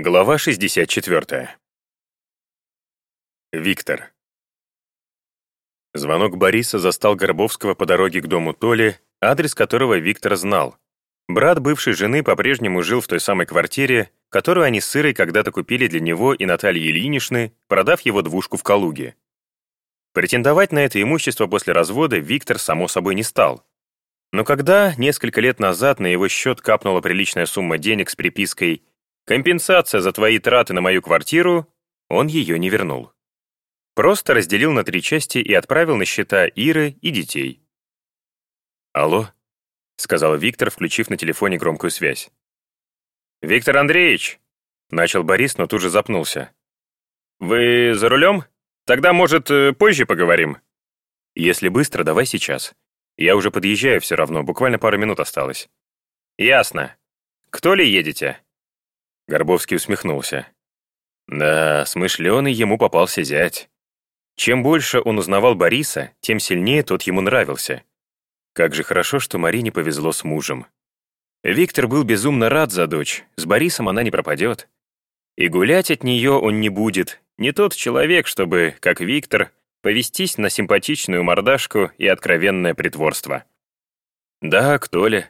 Глава 64. Виктор. Звонок Бориса застал Горбовского по дороге к дому Толи, адрес которого Виктор знал. Брат бывшей жены по-прежнему жил в той самой квартире, которую они с Ирой когда-то купили для него и Натальи Ильиничны, продав его двушку в Калуге. Претендовать на это имущество после развода Виктор, само собой, не стал. Но когда несколько лет назад на его счет капнула приличная сумма денег с припиской Компенсация за твои траты на мою квартиру, он ее не вернул. Просто разделил на три части и отправил на счета Иры и детей. «Алло», — сказал Виктор, включив на телефоне громкую связь. «Виктор Андреевич», — начал Борис, но тут же запнулся. «Вы за рулем? Тогда, может, э, позже поговорим?» «Если быстро, давай сейчас. Я уже подъезжаю все равно, буквально пару минут осталось». «Ясно. Кто ли едете?» Горбовский усмехнулся. Да, смышленый ему попался зять. Чем больше он узнавал Бориса, тем сильнее тот ему нравился. Как же хорошо, что Марине повезло с мужем. Виктор был безумно рад за дочь, с Борисом она не пропадет. И гулять от нее он не будет, не тот человек, чтобы, как Виктор, повестись на симпатичную мордашку и откровенное притворство. Да, кто ли?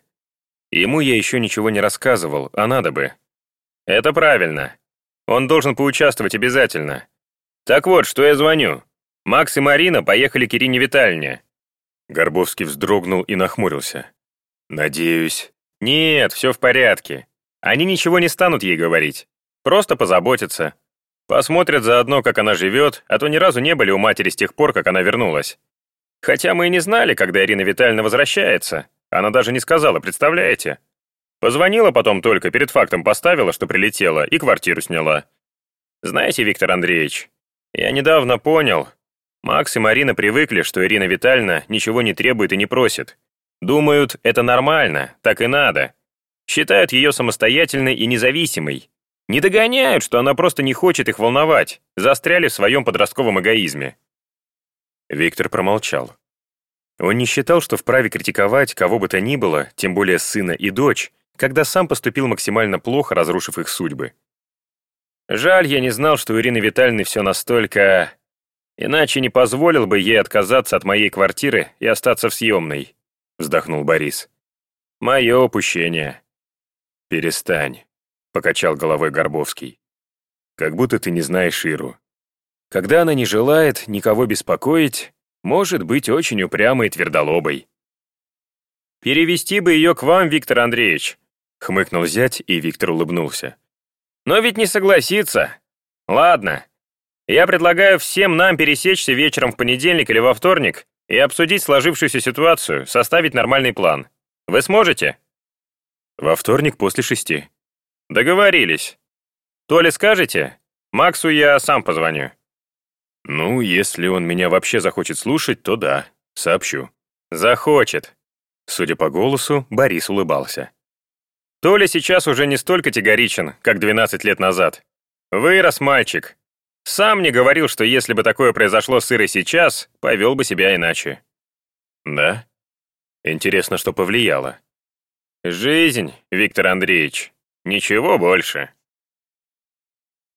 Ему я еще ничего не рассказывал, а надо бы. «Это правильно. Он должен поучаствовать обязательно. Так вот, что я звоню. Макс и Марина поехали к Ирине Витальевне». Горбовский вздрогнул и нахмурился. «Надеюсь...» «Нет, все в порядке. Они ничего не станут ей говорить. Просто позаботятся. Посмотрят заодно, как она живет, а то ни разу не были у матери с тех пор, как она вернулась. Хотя мы и не знали, когда Ирина Витальевна возвращается. Она даже не сказала, представляете? Позвонила потом только, перед фактом поставила, что прилетела, и квартиру сняла. Знаете, Виктор Андреевич, я недавно понял, Макс и Марина привыкли, что Ирина Витальевна ничего не требует и не просит. Думают, это нормально, так и надо. Считают ее самостоятельной и независимой. Не догоняют, что она просто не хочет их волновать, застряли в своем подростковом эгоизме. Виктор промолчал. Он не считал, что вправе критиковать кого бы то ни было, тем более сына и дочь, когда сам поступил максимально плохо, разрушив их судьбы. Жаль, я не знал, что у Ирины Витальевны все настолько... Иначе не позволил бы ей отказаться от моей квартиры и остаться в съемной, вздохнул Борис. Мое упущение. Перестань, покачал головой Горбовский. Как будто ты не знаешь Иру. Когда она не желает никого беспокоить, может быть очень упрямой и твердолобой. «Перевести бы ее к вам, Виктор Андреевич», Хмыкнул зять, и Виктор улыбнулся. «Но ведь не согласится. Ладно. Я предлагаю всем нам пересечься вечером в понедельник или во вторник и обсудить сложившуюся ситуацию, составить нормальный план. Вы сможете?» «Во вторник после шести». «Договорились. То ли скажете? Максу я сам позвоню». «Ну, если он меня вообще захочет слушать, то да, сообщу». «Захочет». Судя по голосу, Борис улыбался. Толя сейчас уже не столь категоричен, как 12 лет назад. Вырос мальчик. Сам мне говорил, что если бы такое произошло с Ирой сейчас, повел бы себя иначе. Да? Интересно, что повлияло. Жизнь, Виктор Андреевич. Ничего больше.